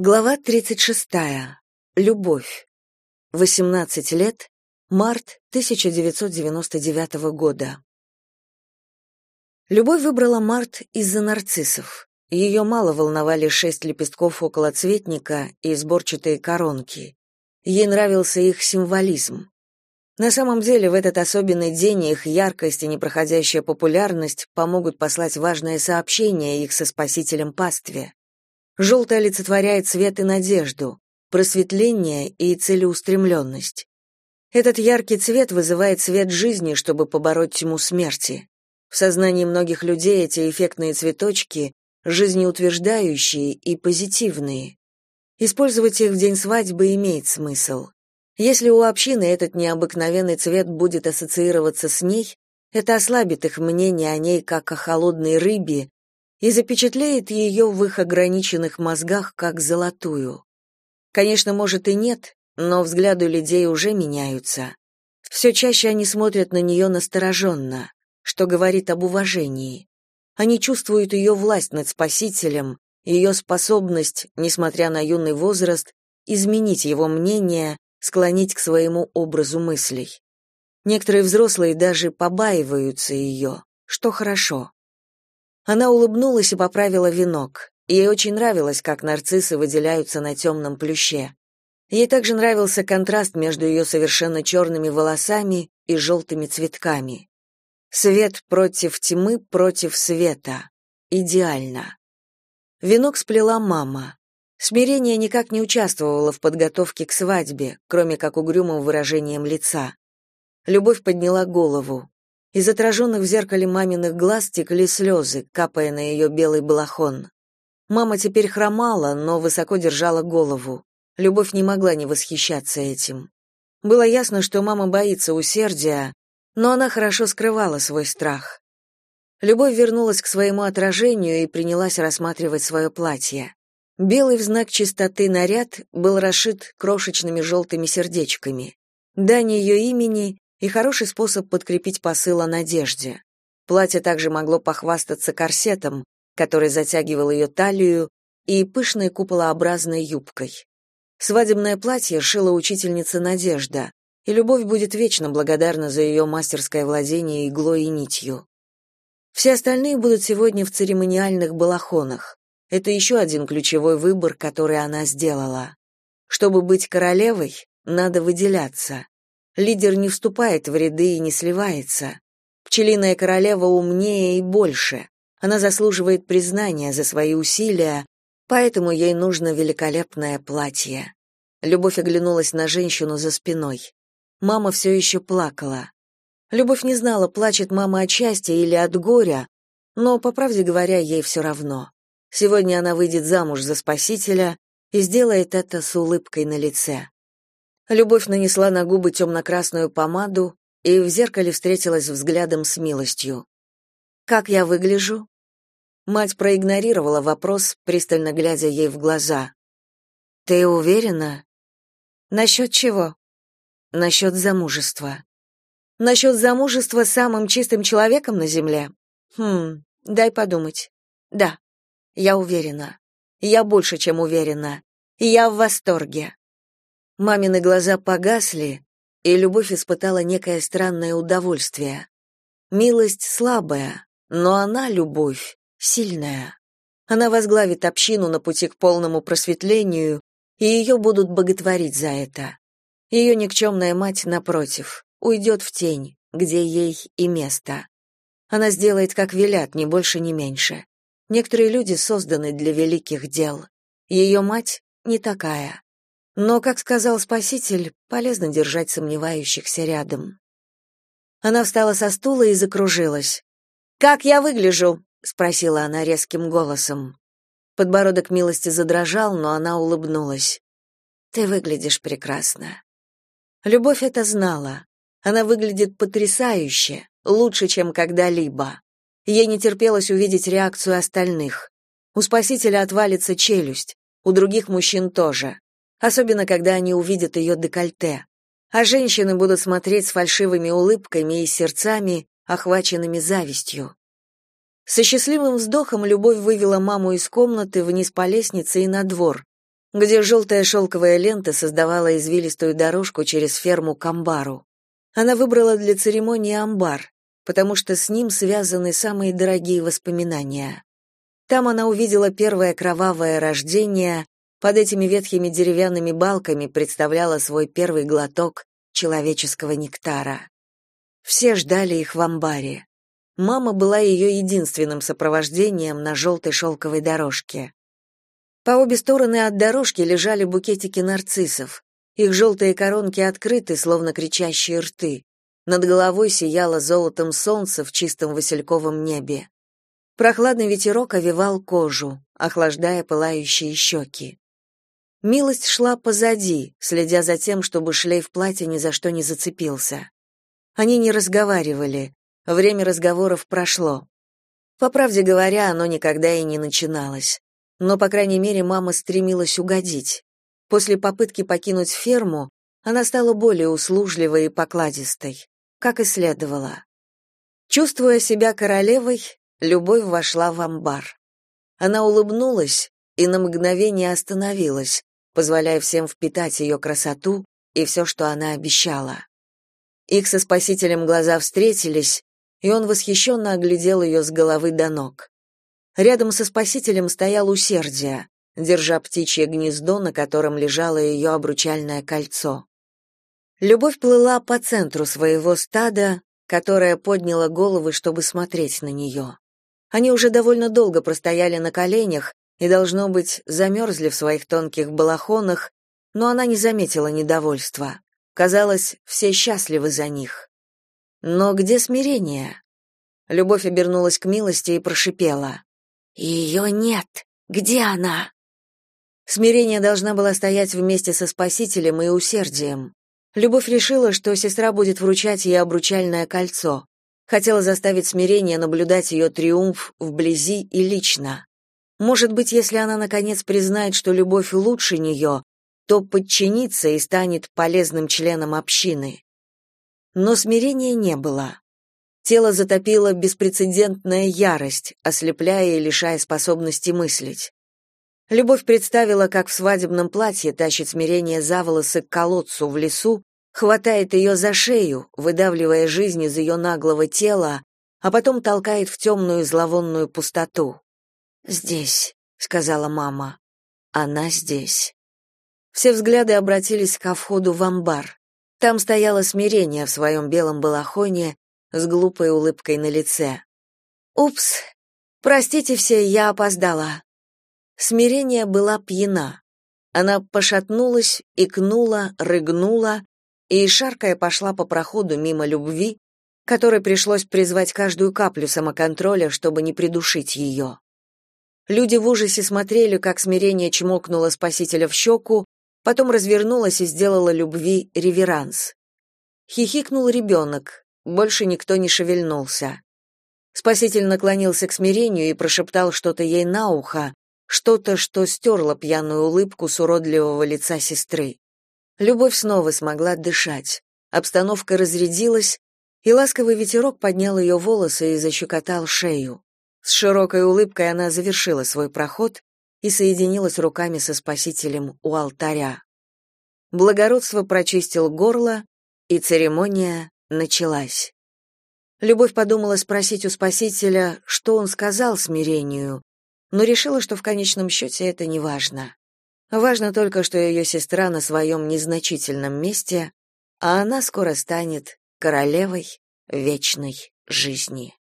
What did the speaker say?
Глава 36. Любовь. 18 лет. Март 1999 года. Любовь выбрала март из-за нарциссов. Ее мало волновали шесть лепестков около цветника и сборчатые коронки. Ей нравился их символизм. На самом деле, в этот особенный день их яркость и непроходящая популярность помогут послать важное сообщение их со спасителем пастве. Желтый олицетворяет свет и надежду, просветление и целеустремленность. Этот яркий цвет вызывает свет жизни, чтобы побороть тьму смерти. В сознании многих людей эти эффектные цветочки жизнеутверждающие и позитивные. Использовать их в день свадьбы имеет смысл. Если у общины этот необыкновенный цвет будет ассоциироваться с ней, это ослабит их мнение о ней как о холодной рыбе и запечатлеет ее в их ограниченных мозгах как золотую. Конечно, может и нет, но взгляды людей уже меняются. Все чаще они смотрят на нее настороженно, что говорит об уважении. Они чувствуют ее власть над Спасителем, ее способность, несмотря на юный возраст, изменить его мнение, склонить к своему образу мыслей. Некоторые взрослые даже побаиваются ее, что хорошо. Она улыбнулась и поправила венок. Ей очень нравилось, как нарциссы выделяются на темном плюще. Ей также нравился контраст между ее совершенно черными волосами и желтыми цветками. Свет против тьмы против света. Идеально. Венок сплела мама. Смирение никак не участвовало в подготовке к свадьбе, кроме как угрюмым выражением лица. Любовь подняла голову. Из отраженных в зеркале маминых глаз текли слезы, капая на ее белый балахон. Мама теперь хромала, но высоко держала голову. Любовь не могла не восхищаться этим. Было ясно, что мама боится усердия, но она хорошо скрывала свой страх. Любовь вернулась к своему отражению и принялась рассматривать свое платье. Белый в знак чистоты наряд был расшит крошечными желтыми сердечками. Дань ее имени и хороший способ подкрепить посыл о надежде. Платье также могло похвастаться корсетом, который затягивал ее талию, и пышной куполообразной юбкой. Свадебное платье шила учительница Надежда, и любовь будет вечно благодарна за ее мастерское владение иглой и нитью. Все остальные будут сегодня в церемониальных балахонах. Это еще один ключевой выбор, который она сделала. Чтобы быть королевой, надо выделяться. Лидер не вступает в ряды и не сливается. Пчелиная королева умнее и больше. Она заслуживает признания за свои усилия, поэтому ей нужно великолепное платье. Любовь оглянулась на женщину за спиной. Мама все еще плакала. Любовь не знала, плачет мама от счастья или от горя, но, по правде говоря, ей все равно. Сегодня она выйдет замуж за спасителя и сделает это с улыбкой на лице. Любовь нанесла на губы темно-красную помаду и в зеркале встретилась взглядом с милостью. «Как я выгляжу?» Мать проигнорировала вопрос, пристально глядя ей в глаза. «Ты уверена?» «Насчет чего?» «Насчет замужества». «Насчет замужества самым чистым человеком на земле?» «Хм, дай подумать. Да, я уверена. Я больше, чем уверена. Я в восторге. Мамины глаза погасли, и любовь испытала некое странное удовольствие. Милость слабая, но она, любовь, сильная. Она возглавит общину на пути к полному просветлению, и ее будут боготворить за это. Ее никчемная мать, напротив, уйдет в тень, где ей и место. Она сделает, как велят, ни больше, ни меньше. Некоторые люди созданы для великих дел. Ее мать не такая. Но, как сказал Спаситель, полезно держать сомневающихся рядом. Она встала со стула и закружилась. «Как я выгляжу?» — спросила она резким голосом. Подбородок милости задрожал, но она улыбнулась. «Ты выглядишь прекрасно». Любовь это знала. Она выглядит потрясающе, лучше, чем когда-либо. Ей не терпелось увидеть реакцию остальных. У спасителя отвалится челюсть, у других мужчин тоже особенно когда они увидят ее декольте. А женщины будут смотреть с фальшивыми улыбками и сердцами, охваченными завистью. Со счастливым вздохом Любовь вывела маму из комнаты вниз по лестнице и на двор. где желтая шелковая лента создавала извилистую дорожку через ферму к амбару. Она выбрала для церемонии амбар, потому что с ним связаны самые дорогие воспоминания. Там она увидела первое кровавое рождение, под этими ветхими деревянными балками представляла свой первый глоток человеческого нектара. Все ждали их в амбаре. Мама была ее единственным сопровождением на желтой шелковой дорожке. По обе стороны от дорожки лежали букетики нарциссов. Их желтые коронки открыты, словно кричащие рты. Над головой сияло золотом солнце в чистом васильковом небе. Прохладный ветерок овевал кожу, охлаждая пылающие щеки. Милость шла позади, следя за тем, чтобы шлейф платья ни за что не зацепился. Они не разговаривали. Время разговоров прошло. По правде говоря, оно никогда и не начиналось. Но, по крайней мере, мама стремилась угодить. После попытки покинуть ферму она стала более услужливой и покладистой, как и следовало. Чувствуя себя королевой, любовь вошла в амбар. Она улыбнулась и на мгновение остановилась, позволяя всем впитать ее красоту и все, что она обещала. Их со спасителем глаза встретились, и он восхищенно оглядел ее с головы до ног. Рядом со спасителем стоял усердие, держа птичье гнездо, на котором лежало ее обручальное кольцо. Любовь плыла по центру своего стада, которое подняло головы, чтобы смотреть на нее. Они уже довольно долго простояли на коленях, и, должно быть, замерзли в своих тонких балахонах, но она не заметила недовольства. Казалось, все счастливы за них. Но где смирение? Любовь обернулась к милости и прошипела. «Ее нет! Где она?» Смирение должна была стоять вместе со Спасителем и усердием. Любовь решила, что сестра будет вручать ей обручальное кольцо. Хотела заставить смирение наблюдать ее триумф вблизи и лично. Может быть, если она наконец признает, что любовь лучше нее, то подчинится и станет полезным членом общины. Но смирения не было. Тело затопило беспрецедентная ярость, ослепляя и лишая способности мыслить. Любовь представила, как в свадебном платье тащит смирение за волосы к колодцу в лесу, хватает ее за шею, выдавливая жизнь из ее наглого тела, а потом толкает в темную зловонную пустоту. «Здесь», — сказала мама. «Она здесь». Все взгляды обратились ко входу в амбар. Там стояло смирение в своем белом балахоне с глупой улыбкой на лице. «Упс! Простите все, я опоздала». Смирение была пьяна. Она пошатнулась, икнула, рыгнула и, шаркая, пошла по проходу мимо любви, которой пришлось призвать каждую каплю самоконтроля, чтобы не придушить ее. Люди в ужасе смотрели, как смирение чмокнуло спасителя в щеку, потом развернулась и сделала любви реверанс. Хихикнул ребенок, больше никто не шевельнулся. Спаситель наклонился к смирению и прошептал что-то ей на ухо, что-то, что стерло пьяную улыбку с уродливого лица сестры. Любовь снова смогла дышать. Обстановка разрядилась, и ласковый ветерок поднял ее волосы и защекотал шею. С широкой улыбкой она завершила свой проход и соединилась руками со Спасителем у алтаря. Благородство прочистил горло, и церемония началась. Любовь подумала спросить у Спасителя, что он сказал смирению, но решила, что в конечном счете это не важно. Важно только, что ее сестра на своем незначительном месте, а она скоро станет королевой вечной жизни.